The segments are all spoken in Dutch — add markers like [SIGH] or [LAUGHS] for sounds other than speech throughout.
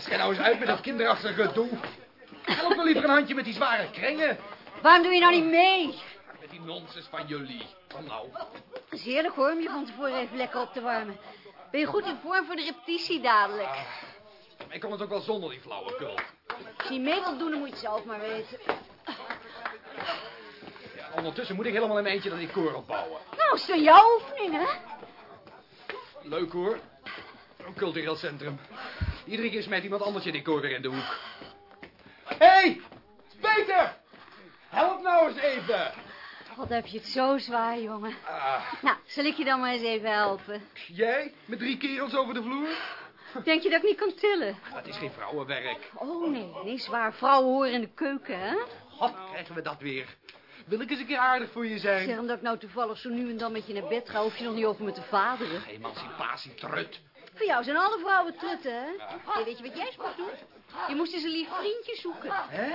Schijn nou eens uit met dat kinderachtige gedoe. Help me liever een handje met die zware krengen. Waarom doe je nou niet mee? Met die nonsens van jullie. Kom nou. Het is heerlijk hoor, om je van tevoren even lekker op te warmen. Ben je goed in vorm voor de repetitie dadelijk? Ik kon het ook wel zonder die flauwekul. Als je niet mee wilt doen, dan moet je het zelf maar weten. Ja, ondertussen moet ik helemaal in mijn eentje dat die koor opbouwen. Nou, is dan jouw oefening, hè? Leuk hoor. Een cultureel centrum. Iedere keer smijt iemand anders je decor weer in de hoek. Hé, hey, Peter! Help nou eens even. Wat heb je het zo zwaar, jongen. Ah, Nou, zal ik je dan maar eens even helpen? jij? Met drie kerels over de vloer? Denk je dat ik niet kan tillen? Dat is geen vrouwenwerk. Oh, nee, nee, zwaar. Vrouwen horen in de keuken, hè? God, krijgen we dat weer. Wil ik eens een keer aardig voor je zijn? Zeg, omdat ik nou toevallig zo nu en dan met je naar bed ga... hoef je nog niet over me te vaderen. Emancipatie, trut. Voor jou zijn alle vrouwen trutten, hè? Hey, weet je wat jij moet doen? Je moest eens een lief vriendje zoeken. Hè?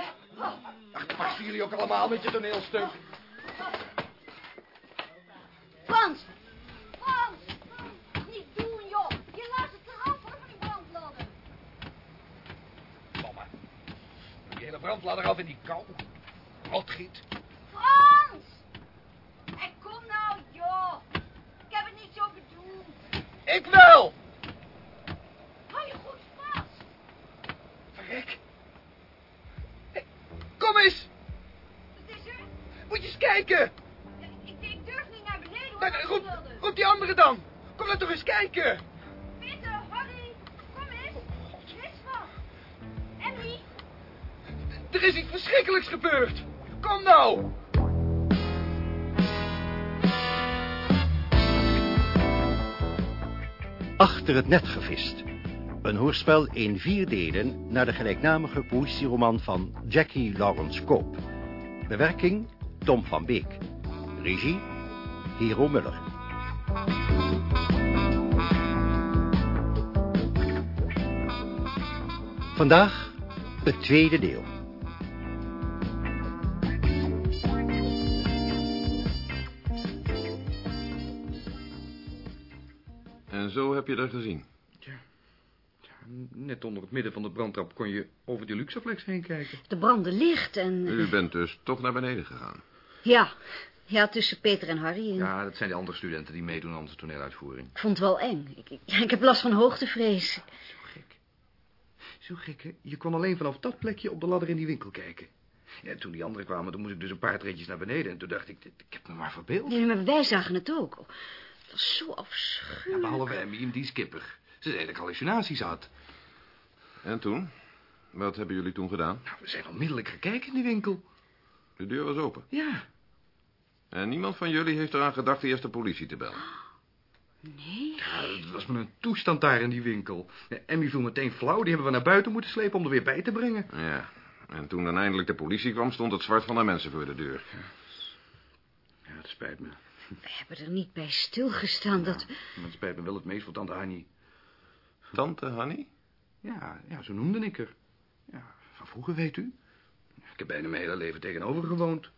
Ach, passen jullie ook allemaal met je toneelstuk. Frans! Frans! Niet doen, joh! Je laat het eraf, van die brandladder. Mama. Die hele brandladder af in die kou. Rotgiet. Frans! En kom nou, joh! Ik heb het niet zo bedoeld. Ik wel! Hou je goed vast! Verrek. Hé, Kom eens! Wat is er? Moet je eens kijken! Ik, ik durf niet naar beneden, hoor. Roep, die andere dan! Kom dan toch eens kijken! Peter, Harry, kom eens. Niks van. Emmy? Er is iets verschrikkelijks gebeurd! Kom nou! Achter het net gevist. Een hoorspel in vier delen naar de gelijknamige poëzieroman van Jackie Lawrence Cope. Bewerking Tom van Beek. Regie Hero Muller. Vandaag het tweede deel. En zo heb je dat gezien. Net onder het midden van de brandtrap kon je over die luxeflex heen kijken. De brandde licht en... U bent dus toch naar beneden gegaan. Ja, ja, tussen Peter en Harry. En... Ja, dat zijn die andere studenten die meedoen aan onze toneeluitvoering. Ik vond het wel eng. Ik, ik, [LAUGHS] ik heb last van hoogtevrees. Zo gek. Zo gek, hè? Je kon alleen vanaf dat plekje op de ladder in die winkel kijken. Ja, toen die anderen kwamen, toen moest ik dus een paar treetjes naar beneden. En toen dacht ik, ik heb me maar verbeeld. Nee, maar wij zagen het ook. Het was zo Ja, afschuwelijk. behalve Emmy en die skipper. Ze zei dat ik hallucinaties had. En toen? Wat hebben jullie toen gedaan? Nou, we zijn onmiddellijk gaan kijken in die winkel. De deur was open. Ja. En niemand van jullie heeft eraan gedacht eerst de politie te bellen. Nee? ja het was maar een toestand daar in die winkel. Emmy viel meteen flauw. Die hebben we naar buiten moeten slepen om er weer bij te brengen. Ja. En toen dan eindelijk de politie kwam, stond het zwart van de mensen voor de deur. Ja, het spijt me. We hebben er niet bij stilgestaan dat... Het spijt me wel het meest voor tante Annie. Tante Hanny? Ja, ja, zo noemde ik haar. Ja, van vroeger, weet u. Ik heb bijna mijn hele leven tegenover gewoond.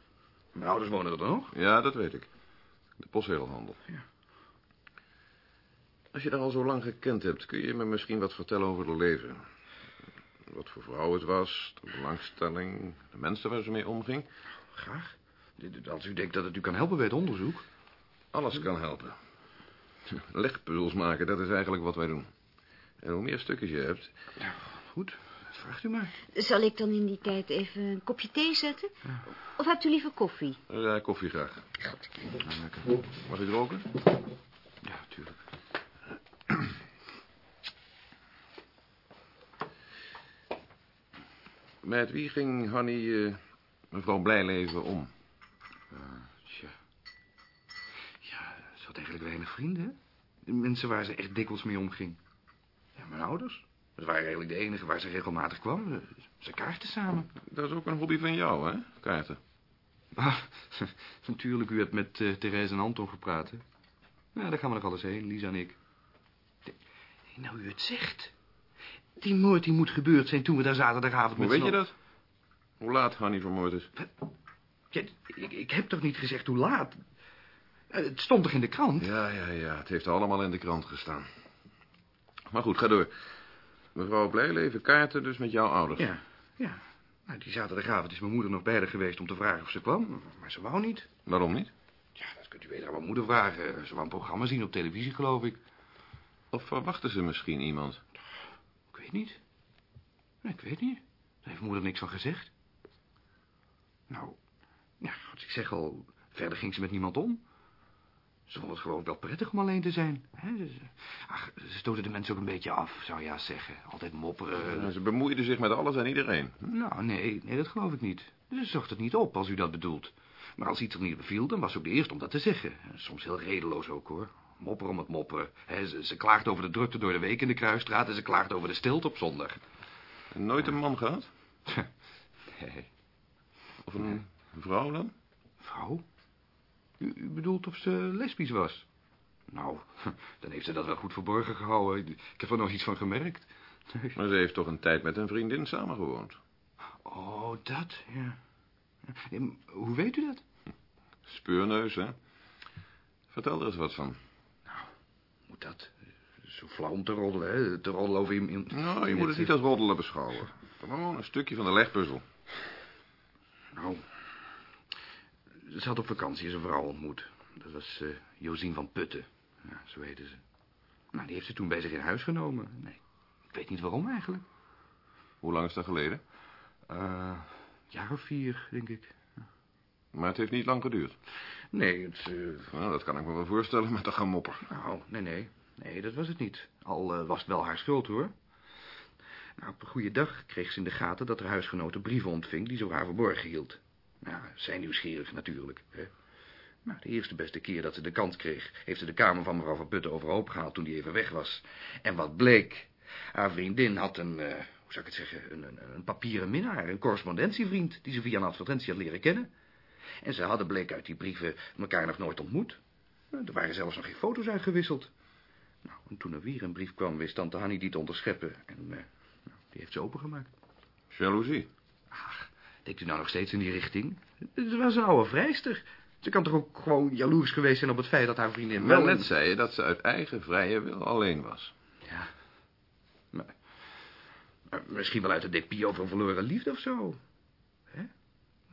Mijn ouders wonen er nog. Ja, dat weet ik. De postwereldhandel. Ja. Als je haar al zo lang gekend hebt, kun je me misschien wat vertellen over haar leven. Wat voor vrouw het was, de belangstelling, de mensen waar ze mee omging. Graag. Als u denkt dat het u kan helpen bij het onderzoek. Alles kan helpen. Legpuzzels maken, dat is eigenlijk wat wij doen. En hoe meer stukjes je hebt... Nou, goed. Vraagt u maar. Zal ik dan in die tijd even een kopje thee zetten? Of hebt u liever koffie? Ja, koffie graag. Goed. Mag ik roken? Ja, tuurlijk. Met wie ging Hanny eh, mevrouw Blijleven om? Tja. Ja, ze had eigenlijk weinig vrienden? De mensen waar ze echt dikwijls mee omging. Mijn ouders. Ze waren eigenlijk de enige waar ze regelmatig kwam. Ze- Ze kaarten samen. Dat is ook een hobby van jou, hè? Kaarten. Ah, [LAUGHS] natuurlijk, u hebt met eh, Therese en Anton gepraat, hè? Ja, daar gaan we nog alles heen, Lisa en ik. De- nou, u het zegt. Die moord die moet gebeurd zijn toen we daar zaterdagavond Hoe met weet z'n je dat? Hoe laat Hanny vermoord is? Ja, ik, ik heb toch niet gezegd hoe laat? Eh, Het stond toch in de krant? Ja, ja, ja. Het heeft allemaal in de krant gestaan. Maar goed, ga door. Mevrouw Blijleven kaarten dus met jouw ouders. Ja, ja. Nou, die zaterdagavond is mijn moeder nog bij haar geweest om te vragen of ze kwam. Maar ze wou niet. Waarom niet? Ja, dat kunt u beter aan mijn moeder vragen. Ze wou een programma zien op televisie, geloof ik. Of verwachten ze misschien iemand? Ik weet niet. Nee, ik weet niet. Daar heeft moeder niks van gezegd. Nou, ja, wat ik zeg al, verder ging ze met niemand om. Ze vond het geloof ik wel prettig om alleen te zijn. Hè? Ze, ach, ze stoten de mensen ook een beetje af, zou je zeggen. Altijd mopperen. Ja, Ze bemoeiden zich met alles en iedereen. Nou, nee, nee, dat geloof ik niet. Ze zocht het niet op, als u dat bedoelt. Maar als iets er niet beviel, dan was ze ook de eerste om dat te zeggen. Soms heel redeloos ook, hoor. Mopperen om het mopperen. Ze, ze klaagt over de drukte door de week in de kruisstraat... en ze klaagt over de stilte op zondag. En nooit een man gehad? [LAUGHS] Nee. Of een vrouw dan? Vrouw? U, u bedoelt of ze lesbisch was? Nou, [LAUGHS] dan heeft ze dat wel goed verborgen gehouden. Ik heb er nog iets van gemerkt. [LAUGHS] Maar ze heeft toch een tijd met een vriendin samengewoond. Oh, dat, ja. Hoe weet u dat? [LAUGHS] Speurneus, hè? Vertel er eens wat van. Moet dat? Zo flauw om te roddelen, hè? Te roddelen over iemand... Nou, je moet het niet als roddelen beschouwen. Gewoon een stukje van de legpuzzel. Nou, ze had op vakantie zijn vrouw ontmoet. Dat was eh Josien van Putten. Ja, zo heette ze. Nou, die heeft ze toen bij zich in huis genomen. Nee, ik weet niet waarom eigenlijk. Hoe lang is dat geleden? Eh, jaar of vier, denk ik. Maar het heeft niet lang geduurd. Nee, het... eh, Nou, dat kan ik me wel voorstellen met de gemopper. nou, nee, nee. Nee, dat was het niet. Al was het wel haar schuld, hoor. Nou, op een goede dag kreeg ze in de gaten dat haar huisgenote brieven ontving... die ze voor haar verborgen hield. Nou, zij nieuwsgierig natuurlijk, hè. Nou, de eerste beste keer dat ze de kans kreeg... heeft ze de kamer van mevrouw van Putten overhoop gehaald toen die even weg was. En wat bleek? Haar vriendin had een, eh, hoe zou ik het zeggen... Een, een, een papieren minnaar, een correspondentievriend... die ze via een advertentie had leren kennen. En ze hadden, bleek uit die brieven, elkaar nog nooit ontmoet. Nou, Er waren zelfs nog geen foto's uitgewisseld. Nou, en toen er weer een brief kwam, wist tante Hannie die te onderscheppen. En eh, nou, die heeft ze opengemaakt. Jaloezie. Ach, denkt u nou nog steeds in die richting? Ze was een oude vrijster. Ze kan toch ook gewoon jaloers geweest zijn op het feit dat haar vriendin Wel net zei je dat ze uit eigen vrije wil alleen was. Ja. Maar, maar misschien wel uit de over een verloren liefde of zo. Hè?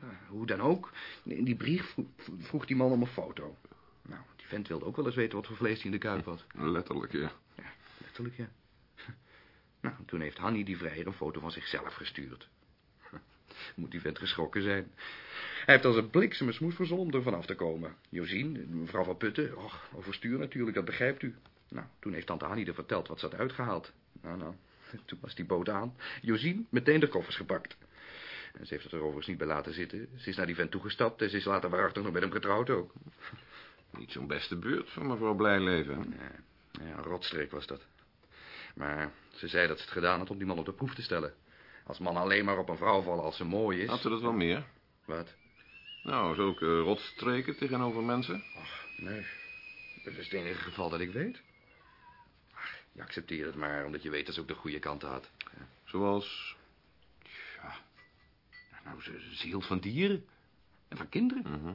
Nou, hoe dan ook. In die brief vro- vroeg die man om een foto. Nou, die vent wilde ook wel eens weten wat voor vlees hij in de kuip had. Letterlijk, ja. Ja, letterlijk, ja. [LAUGHS] Nou, toen heeft Hanny die vrijer een foto van zichzelf gestuurd. Moet die vent geschrokken zijn. Hij heeft als een bliksem een smoes verzonnen om er vanaf te komen. Josien, mevrouw van Putten, och, overstuur natuurlijk, dat begrijpt u. Nou, toen heeft tante Hanny er verteld wat ze had uitgehaald. Nou, nou, [LAUGHS] toen was die boot aan. Josien, meteen de koffers gepakt. En ze heeft het er overigens niet bij laten zitten. Ze is naar die vent toegestapt en ze is later waarachtig nog met hem getrouwd ook. [LAUGHS] Niet zo'n beste beurt van mevrouw Blijleven. Ja, ja, een rotstreek was dat. Maar ze zei dat ze het gedaan had om die man op de proef te stellen. Als mannen alleen maar op een vrouw vallen als ze mooi is... Had ze dat wel meer? Wat? Nou, zulke rotstreken tegenover mensen? Nee, dat is het enige geval dat ik weet. Ach, je accepteert het maar, omdat je weet dat ze ook de goede kanten had. Ja. Zoals... Ja. Nou, ze, ze hield van dieren. En van kinderen. Mhm.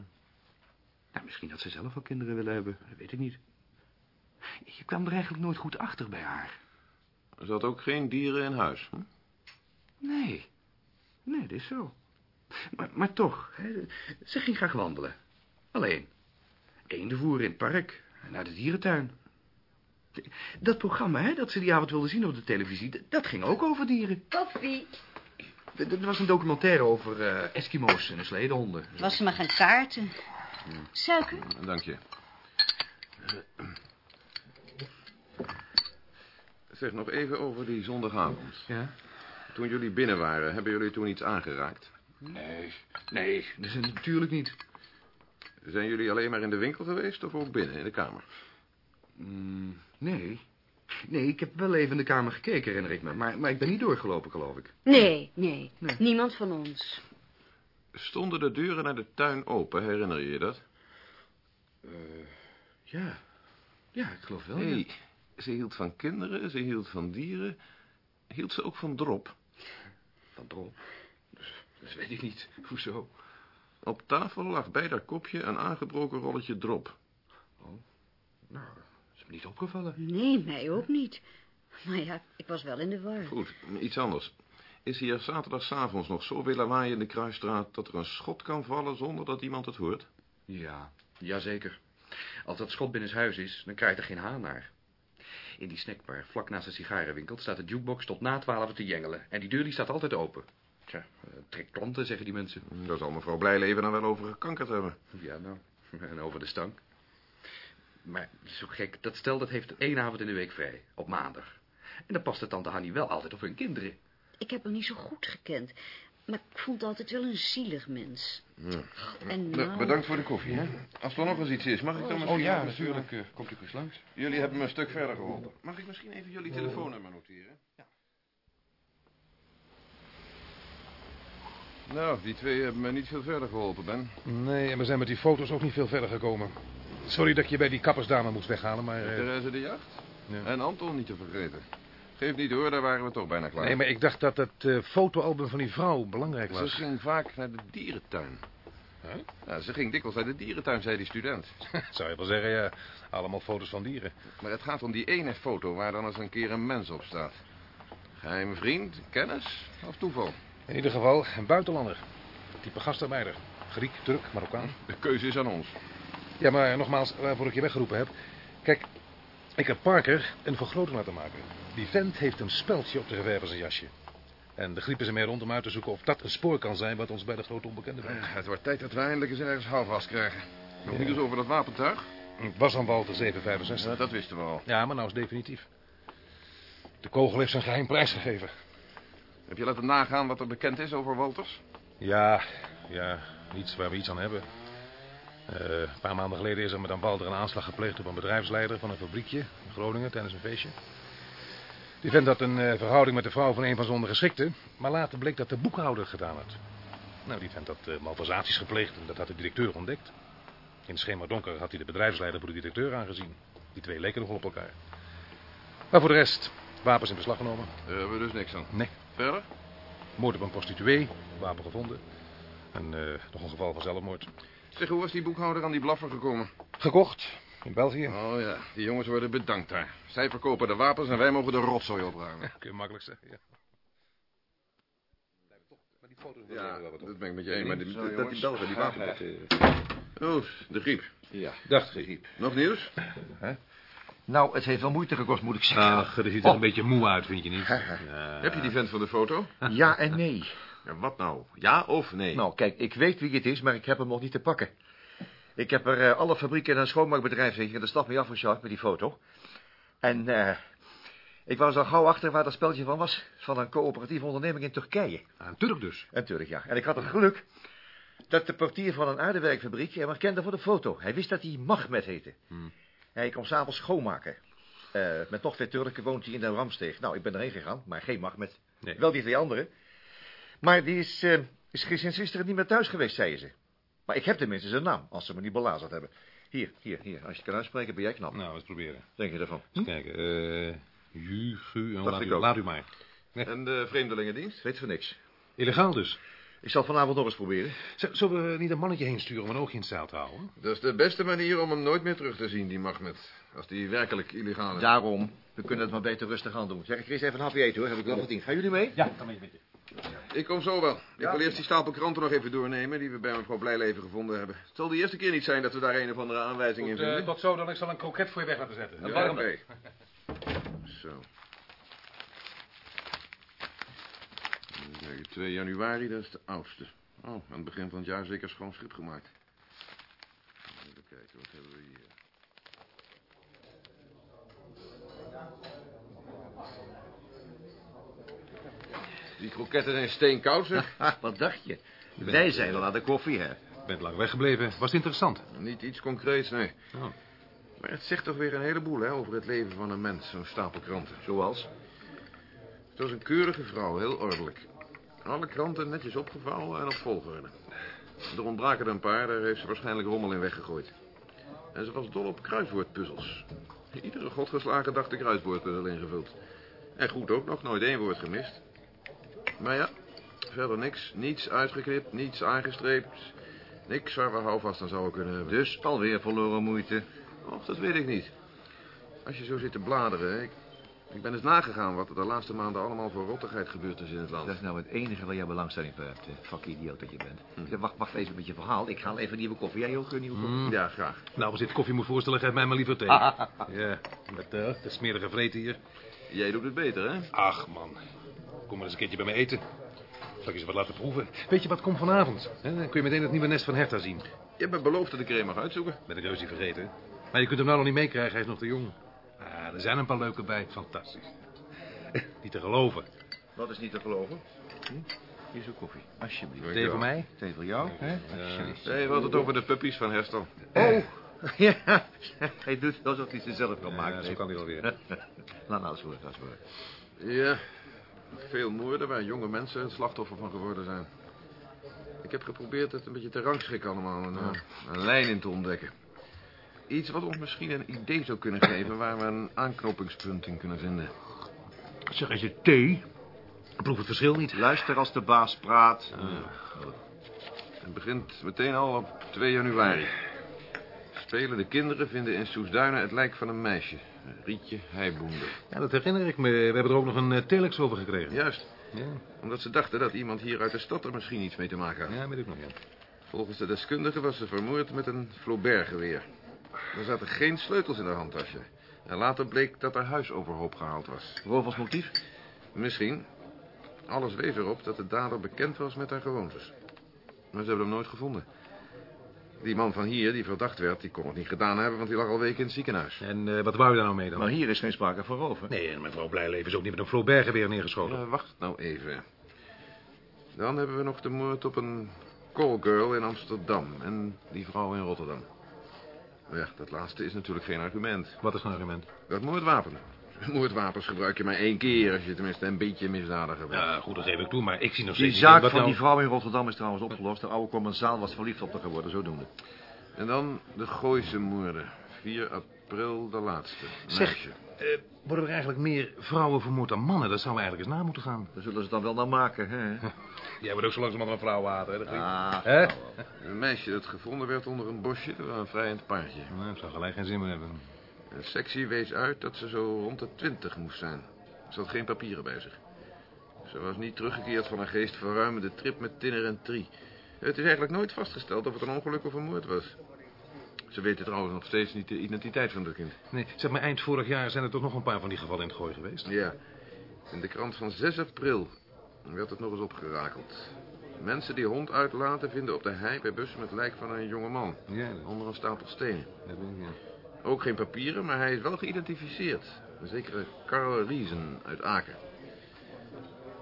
Nou, misschien had ze zelf wel kinderen willen hebben. Dat weet ik niet. Je kwam er eigenlijk nooit goed achter bij haar. Ze had ook geen dieren in huis. Hm? Nee. Nee, dat is zo. Maar, maar toch, hè, ze ging graag wandelen. Alleen. Eenden voeren in het park. en Naar de dierentuin. Dat programma, hè, dat ze die avond wilde zien op de televisie... dat ging ook over dieren. Koffie. D- Er was een documentaire over eh, Eskimo's en sledehonden. Was ze maar gaan kaarten. Suiker? Dank je. Zeg nog even over die zondagavond. Ja? Toen jullie binnen waren, hebben jullie toen iets aangeraakt? Nee, nee, dat is het natuurlijk niet. Zijn jullie alleen maar in de winkel geweest of ook binnen in de kamer? Mm, nee. Nee, ik heb wel even in de kamer gekeken, herinner ik me. Maar, maar ik ben niet doorgelopen, geloof ik. Nee, nee, Nee. Niemand van ons. Stonden de deuren naar de tuin open, herinner je je dat? Ja. Ja, ik geloof wel. Nee, ja. ze hield van kinderen, ze hield van dieren. Hield ze ook van drop? Van drop. Dus, dus weet ik niet. Hoezo? Op tafel lag bij dat kopje een aangebroken rolletje drop. Nou, dat is me niet opgevallen. Nee, mij ook niet. Maar ja, ik was wel in de war. Goed, iets anders. Is hier zaterdagavonds nog zoveel lawaai in de Kruisstraat... dat er een schot kan vallen zonder dat iemand het hoort? Ja, jazeker. Als dat schot binnen huis is, dan krijgt er geen haan naar. In die snackbar, vlak naast de sigarenwinkel, staat de jukebox tot na twaalf te jengelen. En die deur die staat altijd open. Tja, eh, trek klanten, zeggen die mensen. Daar zal mevrouw Blijleven dan wel over gekankerd hebben. Ja, nou, [LAUGHS] en over de stank. Maar zo gek, dat stel dat heeft één avond in de week vrij, op maandag. En dan past de tante Hannie wel altijd op hun kinderen. Ik heb hem niet zo goed gekend. Maar ik vond het altijd wel een zielig mens. Ja. En Nou, nou... bedankt voor de koffie, hè. Als er nog eens iets is, mag ik dan misschien... Oh natuurlijk. eh, komt u eens langs. Jullie hebben me een stuk verder geholpen. Mag ik misschien even jullie telefoonnummer noteren? Ja. Nou, die twee hebben me niet veel verder geholpen, Ben. Nee, en we zijn met die foto's ook niet veel verder gekomen. Sorry dat ik je bij die kappersdame moest weghalen, maar... eh, Therese de Jacht. Ja. En Anton niet te vergeten. Geef niet hoor, daar waren we toch bijna klaar. Nee, maar ik dacht dat het eh, fotoalbum van die vrouw belangrijk Ze was. ging vaak naar de dierentuin. Huh? Ja, ze ging dikwijls naar de dierentuin, zei die student. [LAUGHS] Zou je wel zeggen, ja. Allemaal foto's van dieren. Maar het gaat om die ene foto waar dan eens een keer een mens op staat. Geheim vriend, kennis of toeval? In ieder geval een buitenlander. Type gastarbeider. Griek, Turk, Marokkaan. De keuze is aan ons. Ja, maar nogmaals, waarvoor ik je weggeroepen heb. Kijk, ik heb Parker een vergroting laten maken. Die vent heeft een speldje op de geverf van zijn jasje. En de griep is ermee rond om uit te zoeken of dat een spoor kan zijn... wat ons bij de grote onbekende brengt. Het wordt tijd dat we eindelijk eens ergens houvast krijgen. Nog niet eens over dat wapentuig? Het was aan Walter 765. Ja, dat wisten we al. Ja, maar nou is definitief. De kogel heeft zijn geheim prijsgegeven. Heb je laten nagaan wat er bekend is over Walters? Ja, ja, niets waar we iets aan hebben. Eh, een paar maanden geleden is er met een Walter een aanslag gepleegd op een bedrijfsleider van een fabriekje in Groningen tijdens een feestje. Die vent had een eh, verhouding met de vrouw van een van zijn ondergeschikten, maar later bleek dat de boekhouder gedaan had. Nou, die vent had eh, malversaties gepleegd en dat had de directeur ontdekt. In het schema donker had hij de bedrijfsleider voor de directeur aangezien. Die twee leken nogal op elkaar. Maar voor de rest, wapens in beslag genomen. Daar hebben we dus niks aan. Nee. Verder? Moord op een prostituee, wapen gevonden. En nog een geval van zelfmoord. Zeg, hoe was die boekhouder aan die blaffer gekomen? Gekocht, in België. Oh ja, die jongens worden bedankt daar. Zij verkopen de wapens en wij mogen de rotzooi opruimen. Kun je makkelijk zeggen, ja. Ja, dat ben ik met je eens. Maar die, Zo, dat die Belgen, die wapen... Oh, de griep. Ja. Dacht griep. Nog nieuws? Nou, het heeft wel moeite gekost, moet ik zeggen. Ach, dat ziet er een beetje moe uit, vind je niet? [LAUGHS] Heb je die vent van de foto? Ja en nee. Ja, wat nou? Ja of nee? Nou, kijk, ik weet wie het is, maar ik heb hem nog niet te pakken. Ik heb er eh, alle fabrieken en een schoonmaakbedrijf hier in de stad mee afgesjouwd met die foto. En eh, ik was al gauw achter waar dat speltje van was. Van een coöperatieve onderneming in Turkije. Een Turk dus. Natuurlijk, ja. En ik had het geluk dat de portier van een aardewerkfabriek hem herkende voor de foto. Hij wist dat hij Mahmed heette. Hmm. Hij kwam s'avonds schoonmaken. Eh, met nog twee Turken woont hij in de Ramsteeg. Nou, ik ben erheen gegaan, maar geen. Nee. Wel die twee anderen. Maar die is, eh, is sinds gisteren niet meer thuis geweest, zeiden ze. Maar ik heb tenminste zijn naam, als ze me niet belazerd hebben. Hier, hier, hier. Als je het kan uitspreken, ben jij knap. Nou, eens proberen. Denk je ervan? Eens kijken. eh Ju, Gu, en laat ik u, ook. laat u maar. En de vreemdelingendienst? Weet van niks. Illegaal dus. Ik zal het vanavond nog eens proberen. Z- Zullen we niet een mannetje heen sturen om een oogje in het zeil te houden? Dat is de beste manier om hem nooit meer terug te zien, die Mahmed. Als die werkelijk illegaal is. Daarom. We kunnen het maar beter rustig aan doen. Zeg, ik eens even een hapje eten hoor. Heb ik wel verdiend. Gaan jullie mee? Ja, dan ben je met je. Ik kom zo wel. Ik wil eerst die stapel kranten nog even doornemen... die we bij mevrouw Blijleven gevonden hebben. Het zal de eerste keer niet zijn dat we daar een of andere aanwijzing in vinden. tot zo, dan ik zal een kroket voor je weg laten zetten. Ja, oké. [LAUGHS] Zo. Even 2 januari, dat is de oudste. Oh, aan het begin van het jaar zeker schoon schip gemaakt. Even kijken, wat hebben we hier? Die kroketten zijn steenkoud, zeg. [LAUGHS] Wat dacht je? Wij zijn al aan de koffie, hè? bent lang weggebleven. Was het interessant? Niet iets concreets, nee. Oh. Maar het zegt toch weer een heleboel, hè, over het leven van een mens, zo'n stapel kranten. Zoals? Het was een keurige vrouw, heel ordelijk. Alle kranten netjes opgevouwen en op volgorde. Er ontbraken er een paar, daar heeft ze waarschijnlijk rommel in weggegooid. En ze was dol op kruiswoordpuzzels. Iedere godgeslagen dag de kruiswoordpuzzel ingevuld. En goed ook nog, nooit één woord gemist. Maar ja, verder niks. Niets uitgeknipt, niets aangestreept. Niks waar we houvast aan zouden kunnen hebben. Dus alweer verloren moeite. Och, dat weet ik niet. Als je zo zit te bladeren, ik, Ik ben eens nagegaan wat er de laatste maanden allemaal voor rottigheid gebeurd is in het land. Dat is nou het enige waar jij belangstelling voor hebt, eh, vakidioot dat je bent. Hm. Wacht, wacht even met je verhaal. Ik haal even nieuwe koffie. Jij ook een nieuwe koffie? Mm. Ja, graag. Nou, als dit koffie moet voorstellen, geef mij maar liever thee. [LAUGHS] ja, met uh, de smerige vreten hier. Jij doet het beter, hè? Ach, man. Kom maar eens een keertje bij me eten. Zal ik eens wat laten proeven? Weet je wat komt vanavond? Hè? Dan kun je meteen het nieuwe nest van Herta zien. Je hebt me beloofd dat ik er een mag uitzoeken. Ben ik reuze vergeten. Maar je kunt hem nou nog niet meekrijgen, hij is nog te jong. Ah, er zijn een paar leuke bij. Fantastisch. [LAUGHS] Niet te geloven. Wat is niet te geloven? Hm? Hier is uw koffie. Alsjeblieft. Thee voor mij? Thee voor jou, hè? Alsjeblieft. Nee, we hadden het over de puppies van Herstel. Oh, [LAUGHS] ja. Hij doet alsof hij ze zelf kan maken. Ja, zo kan hij alweer. [LAUGHS] Laat nou eens voor, laat eens voor. Ja, veel moorden waar jonge mensen het slachtoffer van geworden zijn. Ik heb geprobeerd het een beetje te rangschikken allemaal. En, eh, een lijn in te ontdekken. Iets wat ons misschien een idee zou kunnen geven... waar we een aanknopingspunt in kunnen vinden. Zeg, is het thee? Ik proef het verschil niet. Luister als de baas praat. Het begint meteen al op 2 januari. Spelende kinderen vinden in Soesduinen het lijk van een meisje. Rietje Heiboende. Ja, dat herinner ik me. We hebben er ook nog een uh, telex over gekregen. Juist, Ja, omdat ze dachten dat iemand hier uit de stad er misschien iets mee te maken had. ja weet ik nog, ja. Volgens de deskundige was ze vermoord met een Flaubert-geweer. Er zaten geen sleutels in haar handtasje. En later bleek dat haar huis overhoop gehaald was. Roversmotief? Misschien. Alles wees erop dat de dader bekend was met haar gewoontes. Maar ze hebben hem nooit gevonden. Die man van hier, die verdacht werd, die kon het niet gedaan hebben... want die lag al weken in het ziekenhuis. En uh, wat wou je daar nou mee dan? Maar hier is geen sprake van roven. Nee, en mevrouw Blijleven is ook niet met een Flaubert-geweer neergeschoten. Ja, wacht nou even. Dan hebben we nog de moord op een callgirl in Amsterdam... en die vrouw in Rotterdam. Ja, dat laatste is natuurlijk geen argument. Wat is een argument? Dat moordwapen. Moordwapens gebruik je maar één keer... als je tenminste een beetje misdadiger bent. Ja, goed, dat geef ik toe, maar ik zie nog Die steeds niet zaak wat van nou- die vrouw in Rotterdam is trouwens opgelost. De oude commensaal was verliefd op haar geworden, zodoende. En dan de Gooise moorden. 4 april de laatste. Zeg, Meisje. eh, worden er eigenlijk meer vrouwen vermoord dan mannen? Dat zou eigenlijk eens na moeten gaan. Daar zullen ze dan wel naar maken, hè? [LAUGHS] Jij wordt ook zo langzamerhand een vrouwenhater, hè? Dat klinkt- Ah, Hè? nou. Een meisje dat gevonden werd onder een bosje... door een vrijend paardje. Nou, ik zou gelijk geen zin meer hebben. De sectie wees uit dat ze zo rond de twintig moest zijn. Ze had geen papieren bij zich. Ze was niet teruggekeerd van een geestverruimende trip met Tinner en Tri. Het is eigenlijk nooit vastgesteld of het een ongeluk of een moord was. Ze weten trouwens nog steeds niet de identiteit van het kind. Nee, zeg maar, eind vorig jaar zijn er toch nog een paar van die gevallen in het gooi geweest? Ja, in de krant van 6 april werd het nog eens opgerakeld. Mensen die hond uitlaten vinden op de hei bij bussen het lijk van een jonge man. Ja, dat, Onder een stapel stenen. dat weet ik, ja. Ook geen papieren, maar hij is wel geïdentificeerd. Een zekere Karl Riesen uit Aken.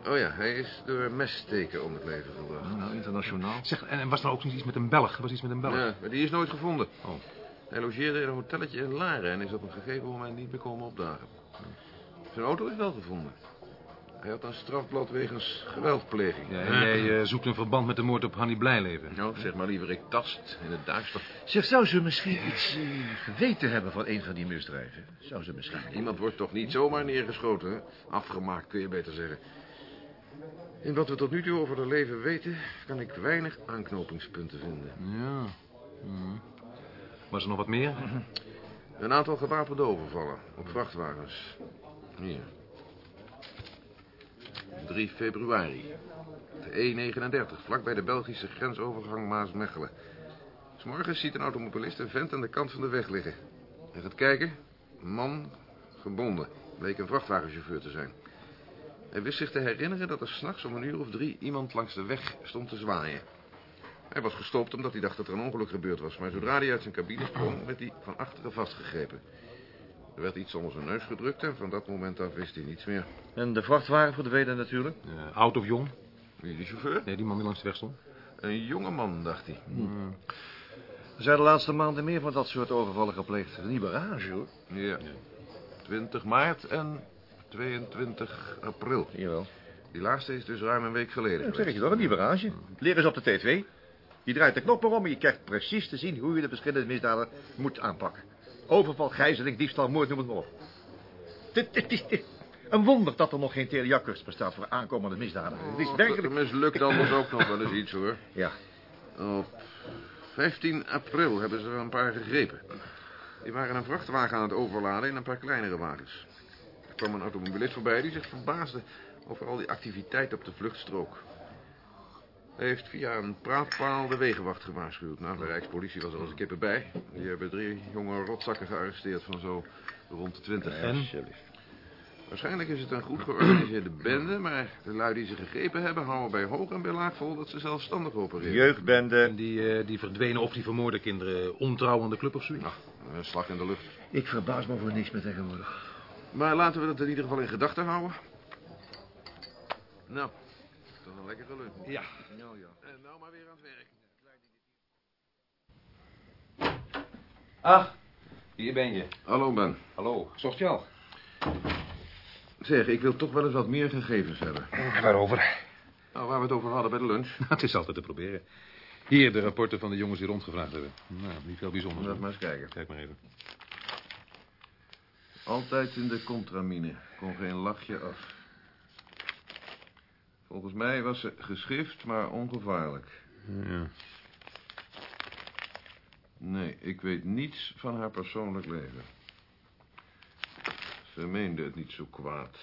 Oh ja, hij is door messteken om het leven gebracht. Nou, internationaal. Zeg, en, en was er ook niet iets met een Belg? Er was iets met een Belg? Ja, maar die is nooit gevonden. Oh. Hij logeerde in een hotelletje in Laren en is op een gegeven moment niet meer komen opdagen. Zijn auto is wel gevonden. Hij had een strafblad wegens geweldpleging. Ja, en jij eh, zoekt een verband met de moord op Hanny Blijleven. Nou, zeg maar liever, ik tast in het duister. Zeg, zou ze misschien iets eh, geweten hebben van een van die misdrijven? Zou ze misschien... Iemand wordt toch niet zomaar neergeschoten, hè? Afgemaakt, kun je beter zeggen. In wat we tot nu toe over haar leven weten, kan ik weinig aanknopingspunten vinden. Ja. Hm. Was er nog wat meer? Een aantal gewapende overvallen op vrachtwagens. Hier. 3 februari. De E39, vlakbij de Belgische grensovergang Maas-Mechelen. S'morgens ziet een automobilist een vent aan de kant van de weg liggen. Hij gaat kijken. Man, gebonden. Bleek een vrachtwagenchauffeur te zijn. Hij wist zich te herinneren dat er s'nachts om een uur of drie iemand langs de weg stond te zwaaien. Hij was gestopt omdat hij dacht dat er een ongeluk gebeurd was. Maar zodra hij uit zijn cabine sprong, werd hij van achteren vastgegrepen. Er werd iets onder zijn neus gedrukt en van dat moment af wist hij niets meer. En de vrachtwagen verdwenen natuurlijk. Eh, oud of jong? Wie, die chauffeur? Nee, die man die langs de weg stond. Een jonge man, dacht hij. Er zijn de laatste maanden meer van dat soort overvallen gepleegd. Een nieuwe rage, hoor. Ja. 20 maart en 22 april. Jawel. Die laatste is dus ruim een week geleden Dat zeg je toch, een nieuwe rage. Leer eens op de T2. Je draait de knop maar om en je krijgt precies te zien hoe je de verschillende misdaden moet aanpakken. Overval, gijzeling, diefstal, moord, noem het maar op. Dit, dit, is- Een wonder dat er nog geen telejakkers bestaat voor aankomende misdaden. Het is Oh, werkelijk... dat mislukt anders ook nog wel eens iets, hoor. Ja, Op 15 april hebben ze er een paar gegrepen. Die waren een vrachtwagen aan het overladen in een paar kleinere wagens. kwam een automobilist voorbij die zich verbaasde over al die activiteit op de vluchtstrook. Heeft via een praatpaal de wegenwacht gewaarschuwd. Nou, de Rijkspolitie was er als een kippen bij. Die hebben drie jonge rotzakken gearresteerd van zo rond de twintig. Waarschijnlijk is het een goed georganiseerde bende, maar de lui die ze gegrepen hebben houden bij hoog en bij laag vol dat ze zelfstandig opereren. Jeugdbende. En die, eh, die verdwenen of die vermoorde kinderen ontrouw aan de club of zoiets? Nou, een slag in de lucht. Ik verbaas me voor niks meer tegenwoordig. Maar laten we dat in ieder geval in gedachten houden. Nou, dat is een lekkere lunch. Ja. En nou maar weer aan het werk. Ach, hier ben je. Hallo, Ben. Hallo, zocht je al? Zeg, ik wil toch wel eens wat meer gegevens hebben. Waarover? Nou, waar we het over hadden bij de lunch. [LAUGHS] Het is altijd te proberen. Hier de rapporten van de jongens die rondgevraagd hebben. Nou, niet veel bijzonders. Laat maar eens kijken. Kijk maar even. Altijd in de contramine. Kon geen lachje af. Volgens mij was ze geschift, maar ongevaarlijk. Ja. Nee, ik weet niets van haar persoonlijk leven. Ze meende het niet zo kwaad.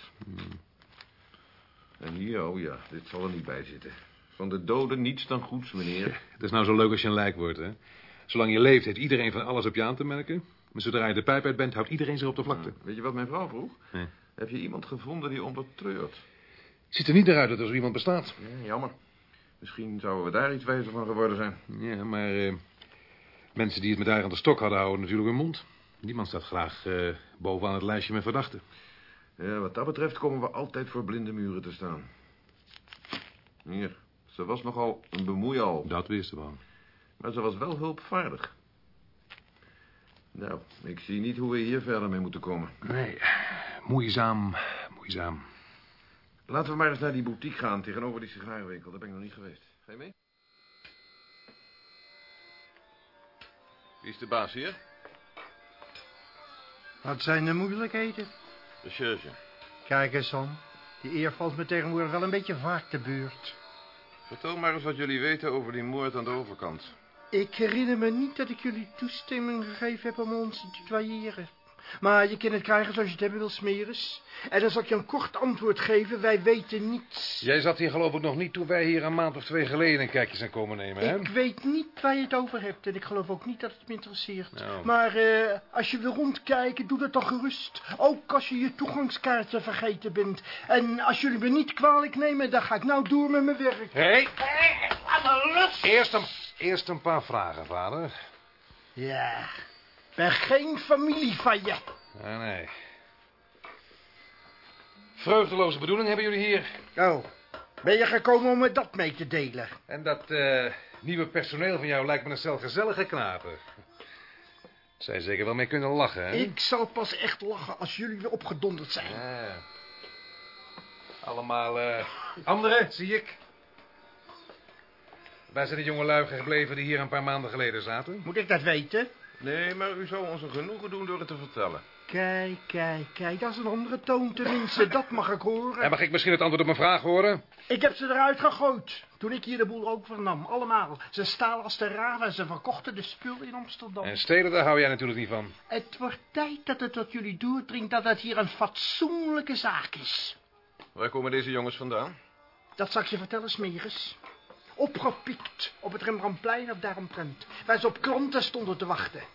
En hier, oh ja, dit zal er niet bij zitten. Van de doden niets dan goeds, meneer. Het is nou zo leuk als je een lijk wordt, hè? Zolang je leeft heeft iedereen van alles op je aan te merken. Maar zodra je de pijp uit bent, houdt iedereen zich op de vlakte. Weet je wat mijn vrouw vroeg? Heb je iemand gevonden die om wat treurt? Ziet er niet naar uit dat er zo iemand bestaat. Ja, jammer. Misschien zouden we daar iets wijzer van geworden zijn. Ja, maar eh, mensen die het met haar aan de stok hadden, houden natuurlijk hun mond. Niemand staat graag eh, bovenaan het lijstje met verdachten. Ja, wat dat betreft komen we altijd voor blinde muren te staan. Hier, ze was nogal een bemoeial, Dat wisten we al. maar ze was wel hulpvaardig. Nou, ik zie niet hoe we hier verder mee moeten komen. Nee, moeizaam, moeizaam. Laten we maar eens naar die boutique gaan tegenover die sigarenwinkel. Daar ben ik nog niet geweest. Ga je mee? Wie is de baas hier? Wat zijn de moeilijkheden? De charge. Kijk eens aan. Die eer valt me tegenwoordig wel een beetje vaak te beurt. Vertel maar eens wat jullie weten over die moord aan de overkant. Ik herinner me niet dat ik jullie toestemming gegeven heb om ons te tutoyeren. Maar je kan het krijgen zoals je het hebben wil, Smeris. En dan zal ik je een kort antwoord geven. Wij weten niets. Jij zat hier geloof ik nog niet toen wij hier een maand of twee geleden een kijkje zijn komen nemen, hè? Ik weet niet waar je het over hebt. En ik geloof ook niet dat het me interesseert. Nou. Maar eh, als je wil rondkijken, doe dat toch gerust. Ook als je je toegangskaarten vergeten bent. En als jullie me niet kwalijk nemen, dan ga ik nou door met mijn werk. Hé, eerst een, eerst een paar vragen, vader. Ja, ben geen familie van je. Nee, nee. Vreugdeloze bedoeling hebben jullie hier. Oh, ben je gekomen om me dat mee te delen? En dat eh, nieuwe personeel van jou lijkt me een stel gezellige knapen. Zij zeker wel mee kunnen lachen, hè? Ik zal pas echt lachen als jullie weer opgedonderd zijn. Ja. Allemaal eh anderen, zie ik. Waar zijn de jonge gebleven die hier een paar maanden geleden zaten? Moet ik dat weten? Nee, maar u zou ons een genoegen doen door het te vertellen. Kijk, kijk, kijk, dat is een andere toon tenminste, [LAUGHS] dat mag ik horen. En mag ik misschien het antwoord op mijn vraag horen? Ik heb ze eruit gegooid, toen ik hier de boel ook vernam, allemaal. Ze stalen als de raven en ze verkochten de spul in Amsterdam. En stelen, daar hou jij natuurlijk niet van. Het wordt tijd dat het tot jullie doordringt dat het hier een fatsoenlijke zaak is. Waar komen deze jongens vandaan? Dat zal ik je vertellen, Smeris. Opgepikt op het Rembrandtplein of daaromtrent. Waar ze op klanten stonden te wachten.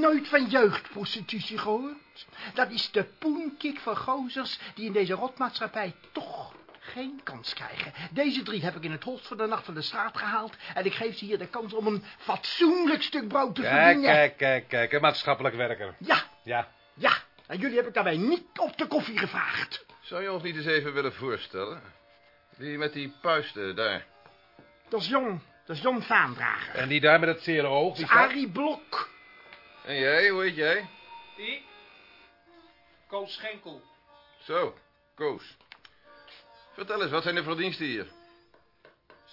Nooit van jeugdprostitutie gehoord. Dat is de poenkiek van gozers die in deze rotmaatschappij toch geen kans krijgen. Deze drie heb ik in het holst van de nacht van de straat gehaald... en ik geef ze hier de kans om een fatsoenlijk stuk brood te Kijk, verdienen. kijk, kijk, kijk. Een maatschappelijk werker. Ja, Ja. ja. En jullie heb ik daarbij niet op de koffie gevraagd. Zou je ons niet eens even willen voorstellen? Die met die puisten daar. Dat is Jon, dat is Jon Vaandrager. En die daar met het zere oog, Dat die. Arie Blok. En jij, hoe heet jij? Ik? Koos Schenkel. Zo, Koos. Vertel eens, wat zijn de verdiensten hier?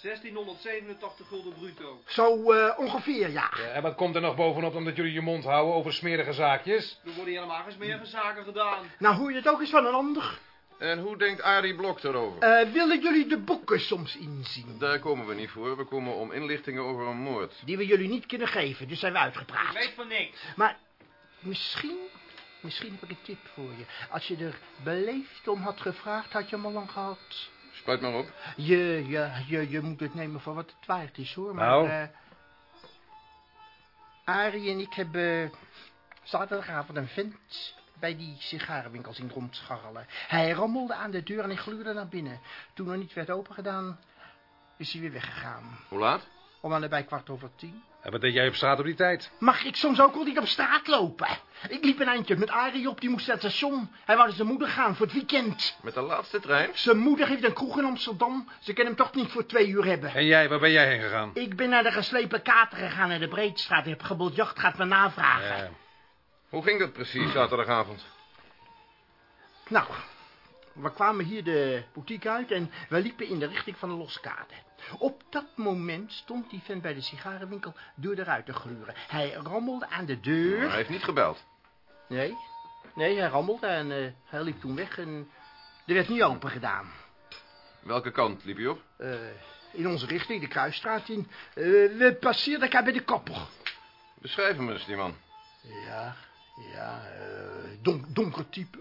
1687 gulden bruto. Zo eh, ongeveer, ja. Ja, en wat komt er nog bovenop omdat jullie je mond houden over smerige zaakjes? Er worden helemaal eens meer zaken gedaan. Nou hoor je het ook eens van een ander. En hoe denkt Arie Blok erover? Eh, willen jullie de boeken soms inzien? Daar komen we niet voor. We komen om inlichtingen over een moord. Die we jullie niet kunnen geven, dus zijn we Ik uitgepraat. weet van niks. Maar misschien misschien heb ik een tip voor je. Als je er beleefd om had gevraagd, had je hem al lang gehad. Spuit maar op. Je, je, je, je moet het nemen voor wat het waard is, hoor. Maar, Nou? eh, Arie en ik hebben zaterdagavond een vent bij die sigarenwinkel zien rondscharrelen. Hij rammelde aan de deur en ik gluurde naar binnen. Toen er niet werd opengedaan, is hij weer weggegaan. Hoe laat? Om aan de bij kwart over tien. En wat deed jij op straat op die tijd? Mag ik soms ook al niet op straat lopen? Ik liep een eindje met Arie op, die moest naar het station. Hij wou naar zijn moeder gaan voor het weekend. Met de laatste trein? Zijn moeder heeft een kroeg in Amsterdam. Ze kan hem toch niet voor twee uur hebben. En jij, waar ben jij heen gegaan? Ik ben naar de geslepen kater gegaan in de Breedstraat. Ik heb gebiljacht, gaat me navragen. Ja. Hoe ging dat precies zaterdagavond? Nou, we kwamen hier de boutique uit en we liepen in de richting van de Loskade. Op dat moment stond die vent bij de sigarenwinkel door de ruit te gluren. Hij rammelde aan de deur. Hij heeft niet gebeld. Nee, nee, hij rammelde en eh, hij liep toen weg en er werd niet open gedaan. Welke kant liep hij op? Eh, in onze richting, de Kruisstraat in. Eh, we passeerden elkaar bij de kapper. Beschrijf hem eens, die man. Ja, ja, eh, don- donker type.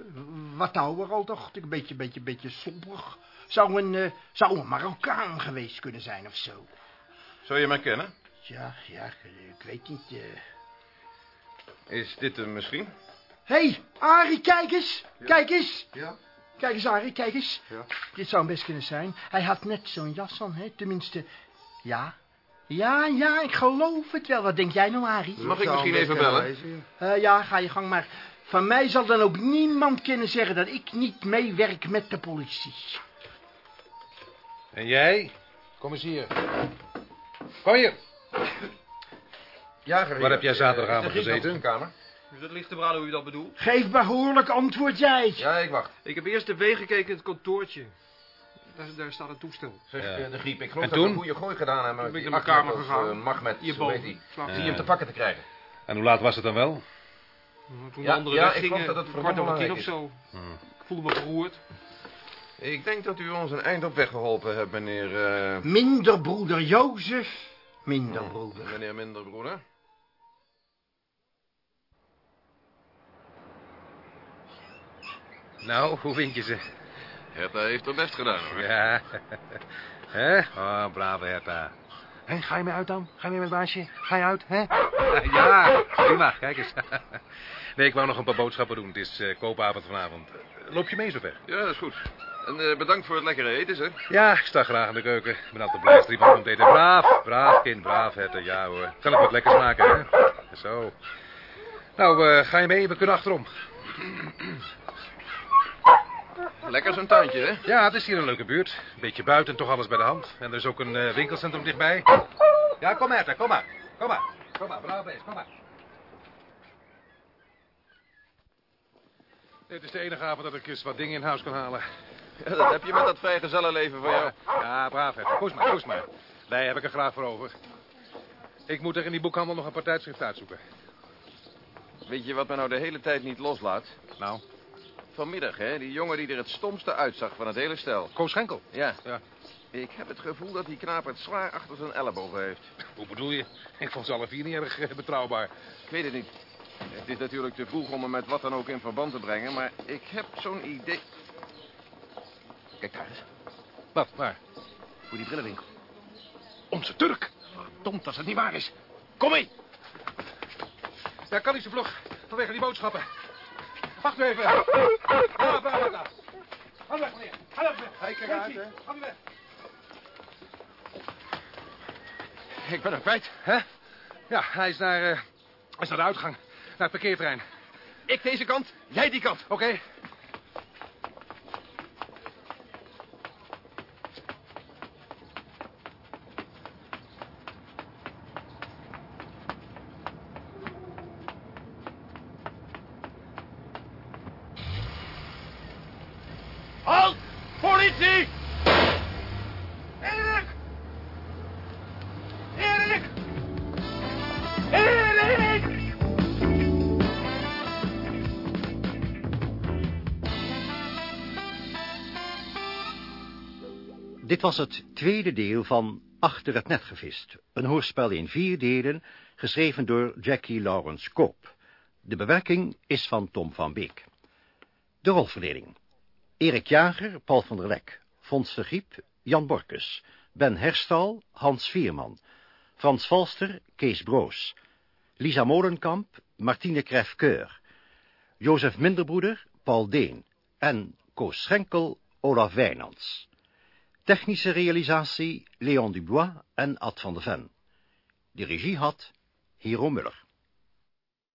Wat ouder al, dacht ik. Een beetje, beetje, beetje somberig. Zou een, eh, zou een Marokkaan geweest kunnen zijn of zo. Zou je hem herkennen? Ja, ja, ik, ik weet niet. eh. Is dit hem misschien? Hé, hey, Arie, kijk eens. Kijk eens. Ja? Kijk eens, Arie, kijk eens. Ja. Dit zou hem best kunnen zijn. Hij had net zo'n jas aan, hè. Tenminste, ja. Ja, ja, ik geloof het wel. Wat denk jij nou, Arie? Mag ik misschien even bellen? ja. Eh, ja, ga je gang maar. Van mij zal dan ook niemand kunnen zeggen dat ik niet meewerk met de politie. En jij? Kom eens hier. Kom hier. Jager, Waar heb jij zaterdagavond de gezeten? op de kamer? Is het licht te braden hoe je dat bedoelt? Geef behoorlijk antwoord jij. Ja, ik wacht. Ik heb eerst tv gekeken in het kantoortje. Daar, daar staat een toestel. Zeg, Ja. eh, de griep, ik geloof En dat we een goede gooi gedaan hebben. Toen ben ik Die naar mijn kamer gegaan. eh, Mahmed, zo heet je hem te pakken te krijgen. En hoe laat was het dan wel? Toen Ja, de anderen ja, ik geloof dat het voor kwart over tien of zo. Hmm. Ik voelde me geroerd. Ik denk dat u ons een eind op weg geholpen hebt, meneer... eh, Minder broeder Jozef. Minder broeder. Meneer Minderbroeder. Nou, hoe vind je ze? Herta heeft haar best gedaan, hoor. Ja. [LAUGHS] Hè? Oh, brave Herta. Hé, ga je mee uit dan? Ga je mee met baasje? Ga je uit, hè? [LAUGHS] Ja, prima. Kijk eens. [LAUGHS] Nee, ik wou nog een paar boodschappen doen. Het is eh, koopavond vanavond. Loop je mee zover? Ja, dat is goed. En eh, bedankt voor het lekkere eten, zeg. Ja, ik sta graag in de keuken. Ik ben altijd blij als er iemand komt eten. Braaf, braaf kind, braaf Herta. Ja hoor. Kan ik wat lekkers maken, hè? Zo. Nou, eh, ga je mee? We kunnen achterom. Lekker zo'n tuintje, hè? Ja, het is hier een leuke buurt. Beetje buiten, toch alles bij de hand. En er is ook een eh, winkelcentrum dichtbij. Ja, kom Herta, kom maar. Kom maar. Kom maar, braaf beest, kom maar. Dit is de enige avond dat ik eens wat dingen in huis kan halen. Ja, dat heb je met dat vrijgezellenleven van jou. Ja, braaf Herta. Koos maar, koos maar. Daar heb ik er graag voor over. Ik moet er in die boekhandel nog een paar tijdschriften uitzoeken. Weet je wat me nou de hele tijd niet loslaat? Nou, Vanmiddag, hè? Die jongen die er het stomste uitzag van het hele stel. Koos Schenkel. Ja. Ja. Ik heb het gevoel dat die knaap het zwaar achter zijn ellebogen heeft. Hoe bedoel je? Ik vond ze alle vier niet erg eh, betrouwbaar. Ik weet het niet. Het is natuurlijk te vroeg om hem met wat dan ook in verband te brengen, maar ik heb zo'n idee... Kijk daar eens, Wat, waar? voor die brillenwinkel. Onze Turk. Verdomd als het niet waar is. Kom mee. Ja, kan niet zo vlug. Vanwege die boodschappen. Wacht even. Braaf. Ga weg, meneer. Ga weg. Hij kijkt uit, hè? Ga weg. Ik ben hem kwijt. Hè? Ja, hij is naar, eh, is naar de uitgang. Naar het parkeerterrein. Ik deze kant, jij die kant. Oké. Politie! Erik! Erik! Erik! Dit was het tweede deel van Achter het net gevist. Een hoorspel in vier delen, geschreven door Jackie Lawrence Koop. De bewerking is van Tom van Beek. De rolverdeling. Erik Jager, Paul van der Lek. Fons Vergiep, Jan Borkus. Ben Herstal, Hans Vierman. Frans Valster, Kees Broos. Lisa Molenkamp, Martine Kref-Keur. Jozef Minderbroeder, Paul Deen. En Koos Schenkel, Olaf Wijnands. Technische realisatie, Leon Dubois en Ad van de Ven. De regie had Hero Muller.